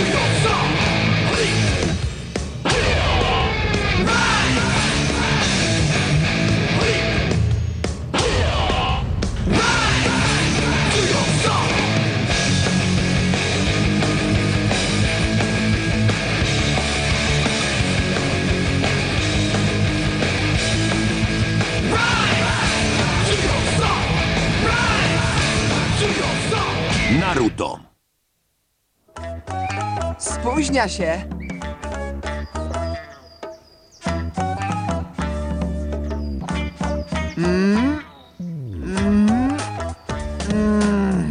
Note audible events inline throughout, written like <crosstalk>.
Naruto. Spóźnia się.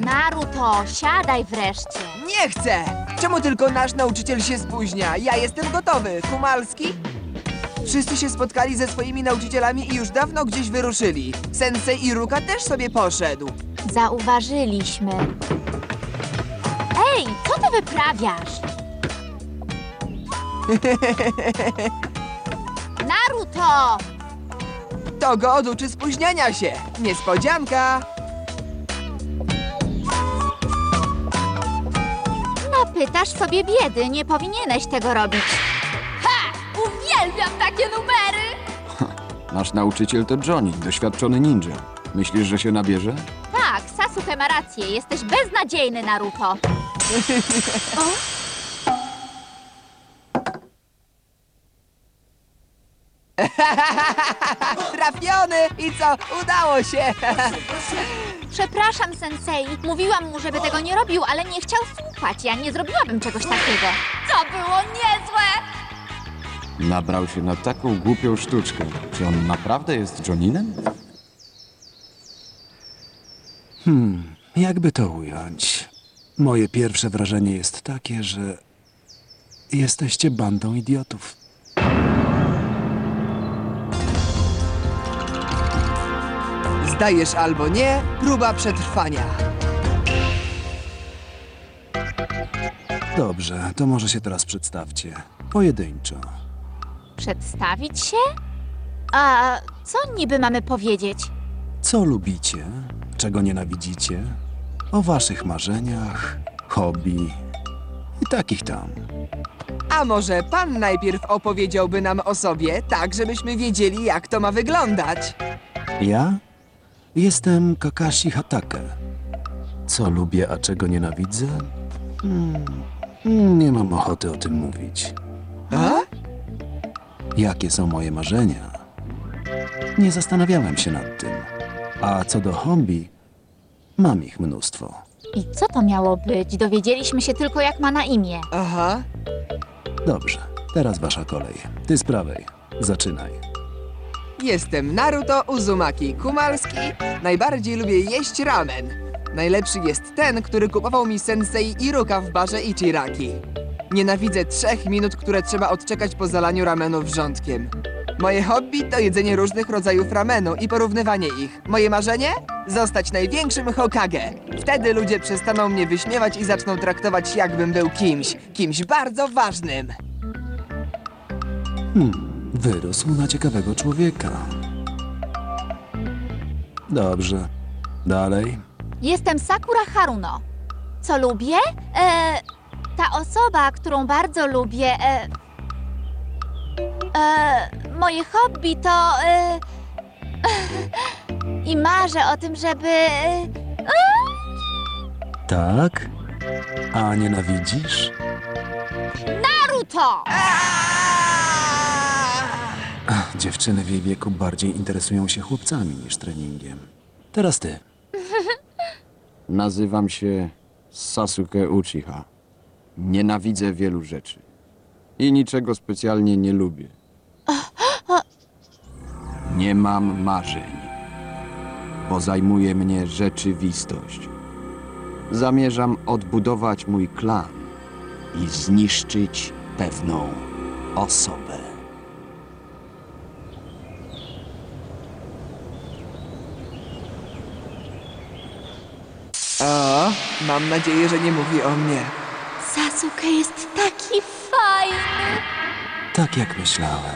Naruto, siadaj wreszcie. Nie chcę! Czemu tylko nasz nauczyciel się spóźnia? Ja jestem gotowy. Kumalski? Wszyscy się spotkali ze swoimi nauczycielami i już dawno gdzieś wyruszyli. Sensei Iruka też sobie poszedł. Zauważyliśmy. Ej, co ty wyprawiasz? <laughs> Naruto! To go oduczy spóźniania się. Niespodzianka! Napytasz sobie biedy, nie powinieneś tego robić. Ha! Uwielbiam takie numery! Nasz nauczyciel to Johnny, doświadczony ninja. Myślisz, że się nabierze? Tak, Sasuke ma rację, jesteś beznadziejny, Naruto. <laughs> <laughs> Trafiony! I co? Udało się! <laughs> Przepraszam, sensei. Mówiłam mu, żeby tego nie robił, ale nie chciał słuchać. Ja nie zrobiłabym czegoś takiego. To było niezłe! Nabrał się na taką głupią sztuczkę. Czy on naprawdę jest Johninem? Jakby to ująć? Moje pierwsze wrażenie jest takie, że jesteście bandą idiotów. Zdajesz albo nie, próba przetrwania. Dobrze, to może się teraz przedstawcie. Pojedynczo. Przedstawić się? A co niby mamy powiedzieć? Co lubicie? Czego nienawidzicie? O waszych marzeniach, hobby i takich tam. A może pan najpierw opowiedziałby nam o sobie, tak żebyśmy wiedzieli, jak to ma wyglądać? Ja? Jestem Kakashi Hatake. Co lubię, a czego nienawidzę? Hmm, nie mam ochoty o tym mówić. A? Jakie są moje marzenia? Nie zastanawiałem się nad tym. A co do hobby, mam ich mnóstwo. I co to miało być? Dowiedzieliśmy się tylko, jak ma na imię. Aha. Dobrze, teraz wasza kolej. Ty z prawej. Zaczynaj. Jestem Naruto Uzumaki Kumalski. Najbardziej lubię jeść ramen. Najlepszy jest ten, który kupował mi sensei Iruka w barze Ichiraki. Nienawidzę trzech minut, które trzeba odczekać po zalaniu ramenu wrzątkiem. Moje hobby to jedzenie różnych rodzajów ramenu i porównywanie ich. Moje marzenie? Zostać największym Hokage. Wtedy ludzie przestaną mnie wyśmiewać i zaczną traktować jakbym był kimś. Kimś bardzo ważnym. Wyrósł na ciekawego człowieka. Dobrze. Dalej. Jestem Sakura Haruno. Co lubię? E, ta osoba, którą bardzo lubię. E, e, moje hobby to. E, <laughs> I marzę o tym, żeby. E, Tak? A nienawidzisz? Naruto! Dziewczyny w jej wieku bardziej interesują się chłopcami niż treningiem. Teraz ty. <laughs> Nazywam się Sasuke Uchiha. Nienawidzę wielu rzeczy. I niczego specjalnie nie lubię. <laughs> Nie mam marzeń, bo zajmuje mnie rzeczywistość. Zamierzam odbudować mój klan i zniszczyć pewną osobę. O, mam nadzieję, że nie mówi o mnie. Sasuke jest taki fajny! Tak jak myślałem.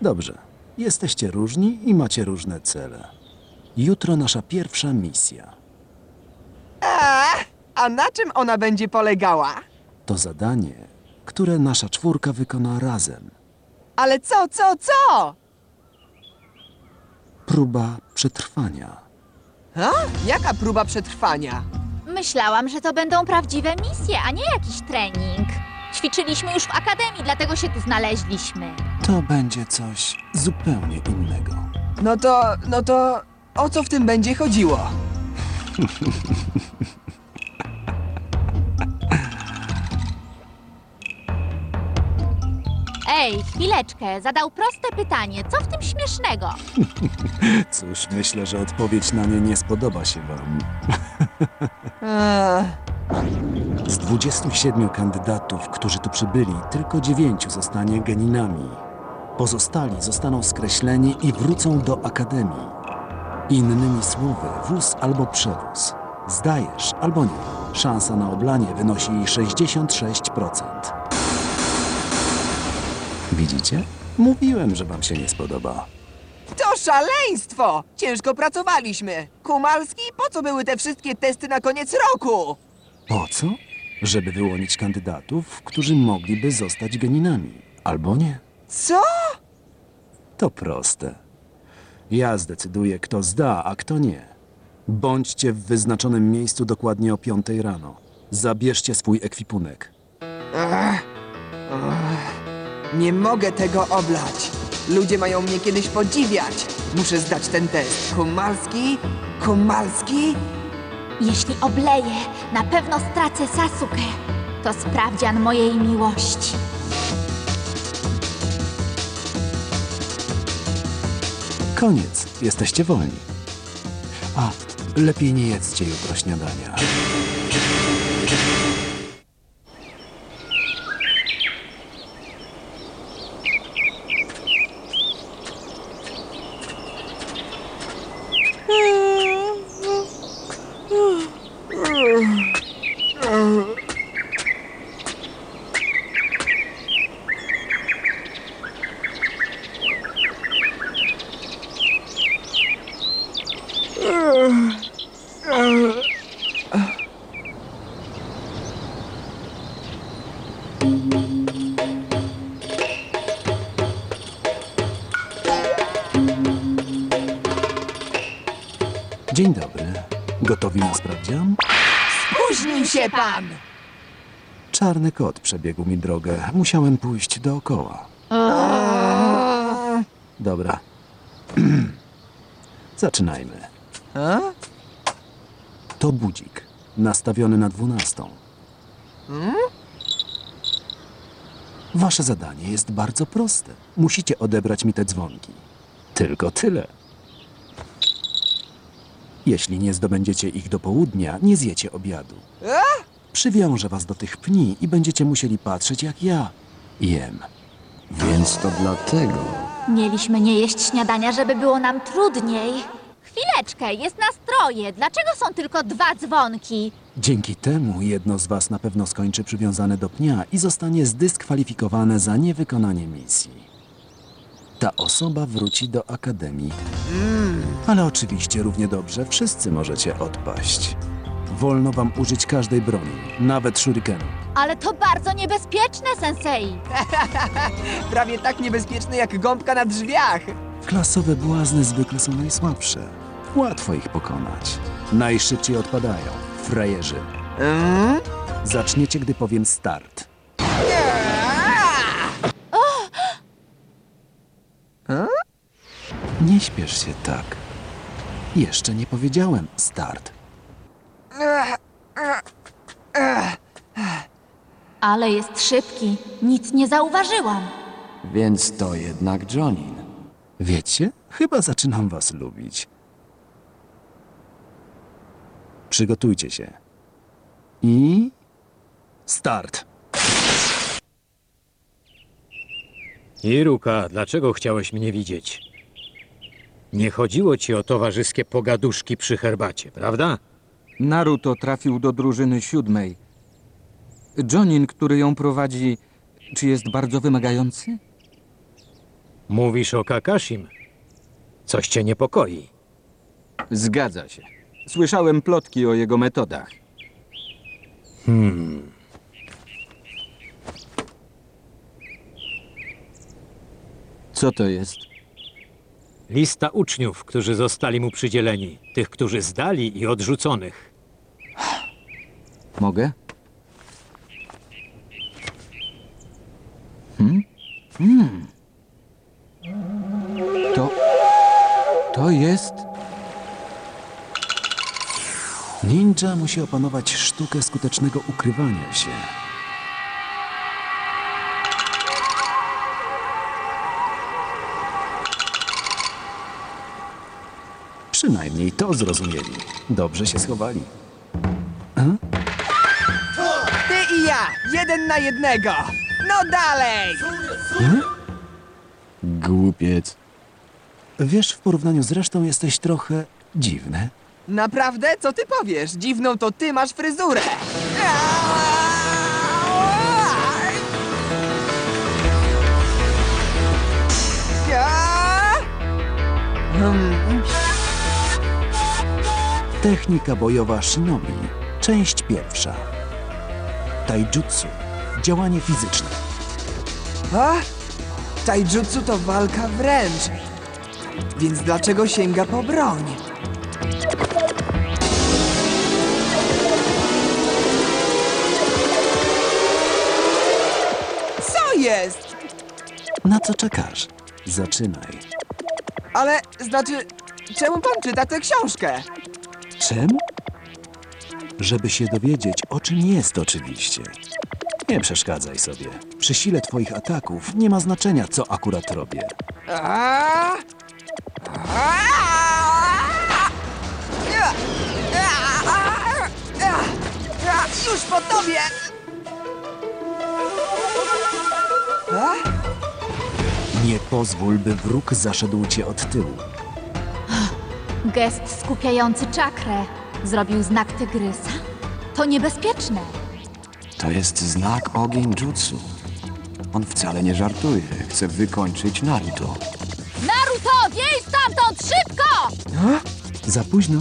Dobrze. Jesteście różni i macie różne cele. Jutro nasza pierwsza misja. A, a na czym ona będzie polegała? To zadanie, które nasza czwórka wykona razem. Ale co, co, co? Próba przetrwania. Ha? Jaka próba przetrwania? Myślałam, że to będą prawdziwe misje, a nie jakiś trening. Ćwiczyliśmy już w akademii, dlatego się tu znaleźliśmy. To będzie coś zupełnie innego. No to, no to, o co w tym będzie chodziło? <laughs> Ej, chwileczkę, zadał proste pytanie. Co w tym śmiesznego? <laughs> Cóż, myślę, że odpowiedź na nie nie spodoba się wam. Eee, Z 27 kandydatów, którzy tu przybyli, tylko dziewięciu zostanie geninami. Pozostali zostaną skreśleni i wrócą do akademii. Innymi słowy, wóz albo przewóz. Zdajesz albo nie. Szansa na oblanie wynosi 66%. Widzicie? Mówiłem, że wam się nie spodoba. to szaleństwo! Ciężko pracowaliśmy. Kumalski, po co były te wszystkie testy na koniec roku? Po co? Żeby wyłonić kandydatów, którzy mogliby zostać geninami. Albo nie. Co? To proste. Ja zdecyduję, kto zda, a kto nie. Bądźcie w wyznaczonym miejscu dokładnie o 5 rano. Zabierzcie swój ekwipunek. Nie mogę tego oblać. Ludzie mają mnie kiedyś podziwiać. Muszę zdać ten test. Kumalski? Kumalski? Jeśli obleję, na pewno stracę Sasuke. To sprawdzian mojej miłości. Koniec. Jesteście wolni. A, lepiej nie jedzcie jutro śniadania. Dzień dobry. Gotowi na sprawdzian? Spóźnił się pan! Czarny kot przebiegł mi drogę. Musiałem pójść dookoła. Dobra. <clears throat> Zaczynajmy. A? To budzik. Nastawiony na dwunastą. Wasze zadanie jest bardzo proste. Musicie odebrać mi te dzwonki. Tylko tyle. Jeśli nie zdobędziecie ich do południa, nie zjecie obiadu. Przywiążę was do tych pni i będziecie musieli patrzeć, jak ja jem. Więc to dlatego. Mieliśmy nie jeść śniadania, żeby było nam trudniej. Chwileczkę, jest nastroje. Dlaczego są tylko dwa dzwonki? Dzięki temu jedno z was na pewno skończy przywiązane do pnia i zostanie zdyskwalifikowane za niewykonanie misji. Ta osoba wróci do akademii. Ale oczywiście równie dobrze wszyscy możecie odpaść. Wolno wam użyć każdej broni, nawet shurikenu. Ale to bardzo niebezpieczne, sensei. <laughs> Prawie tak niebezpieczny jak gąbka na drzwiach. Klasowe błazny zwykle są najsłabsze. Łatwo ich pokonać. Najszybciej odpadają. Frajerzy. Mm? Zaczniecie, gdy powiem start. Nie śpiesz się tak. Jeszcze nie powiedziałem start. Ale jest szybki. Nic nie zauważyłam. Więc to jednak Jonin. Wiecie? Chyba zaczynam was lubić. Przygotujcie się. I start. Iruka, dlaczego chciałeś mnie widzieć? Nie chodziło ci o towarzyskie pogaduszki przy herbacie, prawda? Naruto trafił do drużyny siódmej. Jonin, który ją prowadzi, czy jest bardzo wymagający? Mówisz o Kakashim. Coś cię niepokoi. Zgadza się. Słyszałem plotki o jego metodach. Hmm. Co to jest? Lista uczniów, którzy zostali mu przydzieleni, tych, którzy zdali i odrzuconych. Mogę? Hmm? Hmm. To... To jest... Ninja musi opanować sztukę skutecznego ukrywania się. Przynajmniej to zrozumieli. Dobrze się schowali. Ty i ja, jeden na jednego. No dalej! Głupiec. Wiesz, w porównaniu z resztą jesteś trochę dziwny. Naprawdę? Co ty powiesz? Dziwną to ty masz fryzurę. Technika bojowa shinobi. Część pierwsza. Taijutsu. Działanie fizyczne. A? Taijutsu to walka wręcz. Więc dlaczego sięga po broń? Jest? Na co czekasz? Zaczynaj. Ale, znaczy, czemu pan czyta tę książkę? Czemu? Żeby się dowiedzieć, o czym jest oczywiście. Nie przeszkadzaj sobie. Przy sile twoich ataków nie ma znaczenia, co akurat robię. A! Już po tobie! Nie pozwól, by wróg zaszedł cię od tyłu. Gest skupiający czakrę. Zrobił znak tygrysa. To niebezpieczne. To jest znak ogień jutsu. On wcale nie żartuje. Chce wykończyć Naruto. Naruto, wiej stamtąd szybko! Za późno.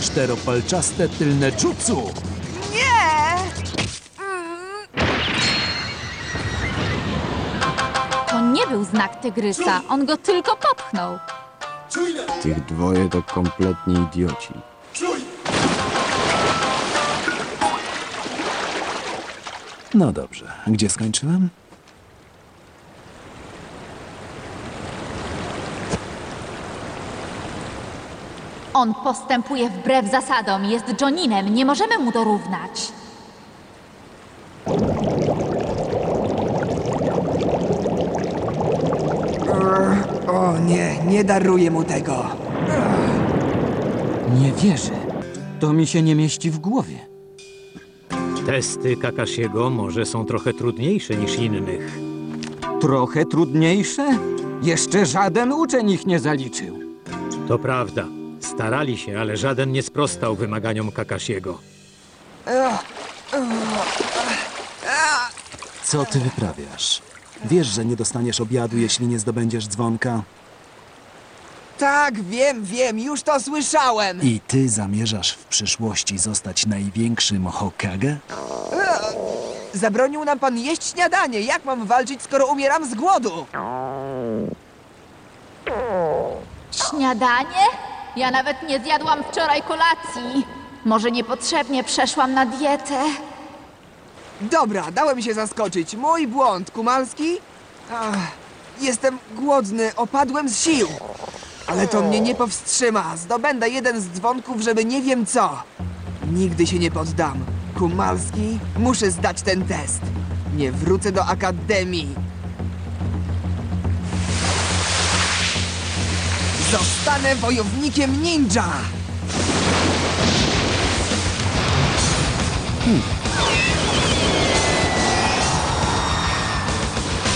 Czteropalczaste tylne jutsu! Był znak tygrysa. On go tylko popchnął. Tych dwoje to kompletni idioci. No dobrze, gdzie skończyłem? On postępuje wbrew zasadom. Jest Joninem. Nie możemy mu dorównać. O nie, nie daruję mu tego. Nie wierzę. To mi się nie mieści w głowie. Testy Kakashiego może są trochę trudniejsze niż innych. Trochę trudniejsze? Jeszcze żaden uczeń ich nie zaliczył. To prawda. Starali się, ale żaden nie sprostał wymaganiom Kakashiego. Co ty wyprawiasz? Wiesz, że nie dostaniesz obiadu, jeśli nie zdobędziesz dzwonka? Tak, wiem, wiem, już to słyszałem. I ty zamierzasz w przyszłości zostać największym Hokage? Zabronił nam pan jeść śniadanie. Jak mam walczyć, skoro umieram z głodu? Śniadanie? Ja nawet nie zjadłam wczoraj kolacji. Może niepotrzebnie przeszłam na dietę. Dobra, dałem się zaskoczyć. Mój błąd, Kumalski. Ach, jestem głodny, opadłem z sił. Ale to mnie nie powstrzyma. Zdobędę jeden z dzwonków, żeby nie wiem co. Nigdy się nie poddam. Kumalski, muszę zdać ten test. Nie wrócę do akademii. Zostanę wojownikiem ninja! <laughs>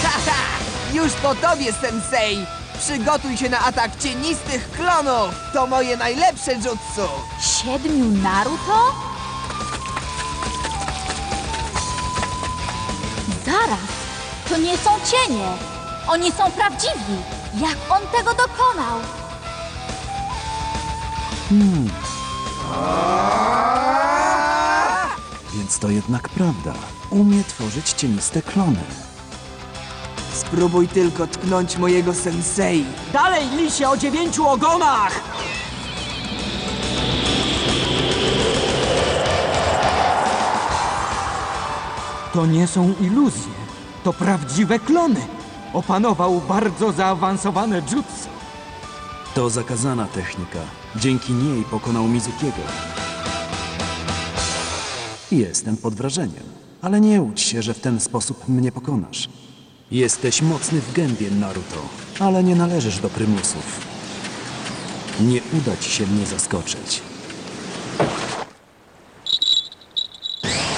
Haha! Już po tobie, sensei! Przygotuj się na atak cienistych klonów! To moje najlepsze jutsu! Siedmiu Naruto? Zaraz, to nie są cienie. Oni są prawdziwi. Jak on tego dokonał? Więc to jednak prawda. Umie tworzyć cieniste klony. Spróbuj tylko tknąć mojego sensei. Dalej, lisie o dziewięciu ogonach! To nie są iluzje, to prawdziwe klony. Opanował bardzo zaawansowane jutsu. To zakazana technika. Dzięki niej pokonał Mizukiego. Jestem pod wrażeniem, ale nie łudź się, że w ten sposób mnie pokonasz. Jesteś mocny w gębie, Naruto, ale nie należysz do prymusów. Nie uda ci się mnie zaskoczyć.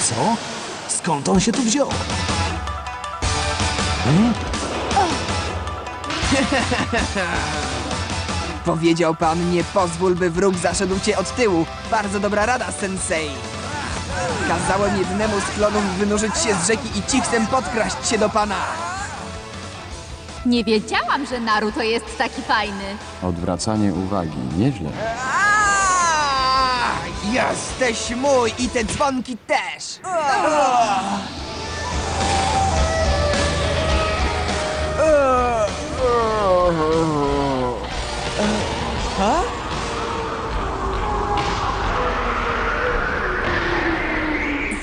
Co? Skąd on się tu wziął? Hmm? <laughs> Powiedział pan, nie pozwól, by wróg zaszedł cię od tyłu. Bardzo dobra rada, sensei. Kazałem jednemu z klonów wynurzyć się z rzeki i cichcem podkraść się do pana. Nie wiedziałam, że Naruto jest taki fajny. Odwracanie uwagi, nieźle. Jesteś mój i te dzwonki też!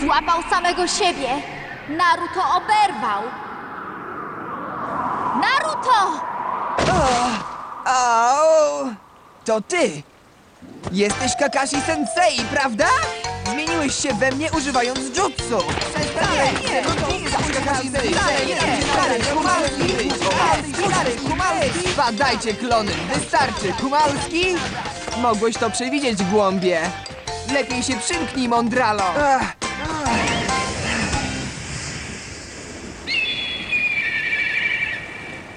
Złapał samego siebie. Naruto oberwał. Naruto! Au! To ty! Jesteś Kakashi Sensei, prawda? Zmieniłeś się we mnie używając jutsu! Przestań! Nie, no to nie jesteś Kakashi Sensei! Kumalski! Kumalski! Kumalski! Badajcie, klony! Wystarczy! Kumalski? Mogłeś to przewidzieć, głąbie! Lepiej się przymknij, mądralo!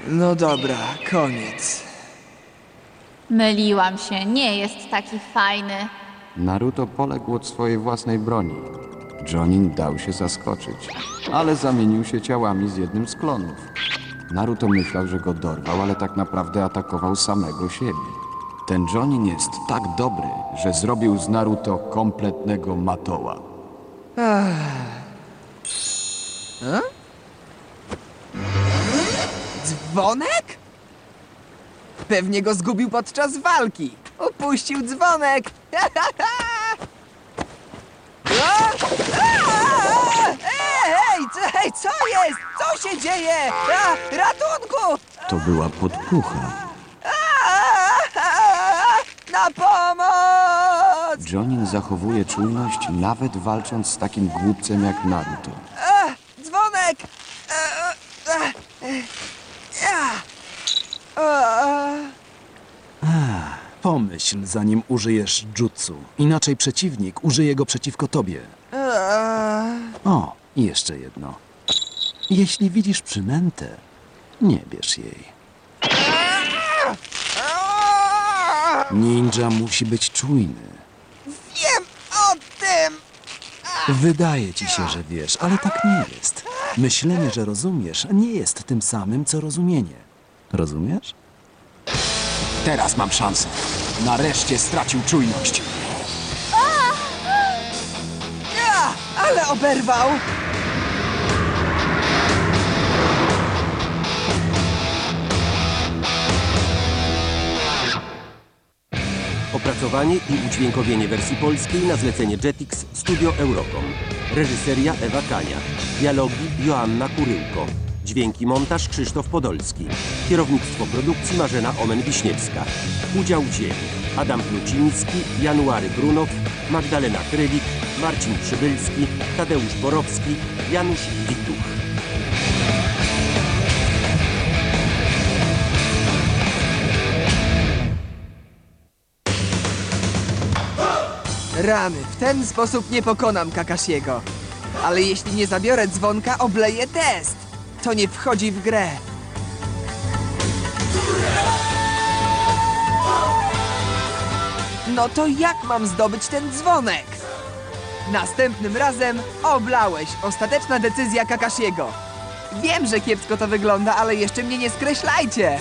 No dobra, koniec. Myliłam się, nie jest taki fajny. Naruto poległ od swojej własnej broni. Jonin dał się zaskoczyć, ale zamienił się ciałami z jednym z klonów. Naruto myślał, że go dorwał, ale tak naprawdę atakował samego siebie. Ten Jonin jest tak dobry, że zrobił z Naruto kompletnego matoła. Dzwonek? Pewnie go zgubił podczas walki. Upuścił dzwonek. A! A! Ej, co, hej, co jest? Co się dzieje? A, ratunku! To była podpucha. A! Na pomoc! Jonin zachowuje czujność nawet walcząc z takim głupcem jak Naruto. A, dzwonek a, a, a. Pomyśl, zanim użyjesz jutsu. Inaczej przeciwnik użyje go przeciwko tobie. O, i jeszcze jedno. Jeśli widzisz przynętę, nie bierz jej. Ninja musi być czujny. Wiem o tym! Wydaje ci się, że wiesz, ale tak nie jest. Myślenie, że rozumiesz, nie jest tym samym, co rozumienie. Rozumiesz? Teraz mam szansę. Nareszcie stracił czujność. Ja, ale oberwał! Opracowanie i udźwiękowienie wersji polskiej na zlecenie Jetix Studio Eurocom. Reżyseria Ewa Kania. Dialogi Joanna Kuryłko. Dźwięki montaż Krzysztof Podolski. Kierownictwo produkcji Marzena Omen-Wiśniewska. Udział wzięli Adam Pluciński, January Brunow, Magdalena Krywik, Marcin Przybylski, Tadeusz Borowski, Janusz Wituch. Rany, w ten sposób nie pokonam Kakashiego. Ale jeśli nie zabiorę dzwonka, obleję test. To nie wchodzi w grę. No to jak mam zdobyć ten dzwonek? Następnym razem oblałeś. Ostateczna decyzja Kakashiego. Wiem, że kiepsko to wygląda, ale jeszcze mnie nie skreślajcie.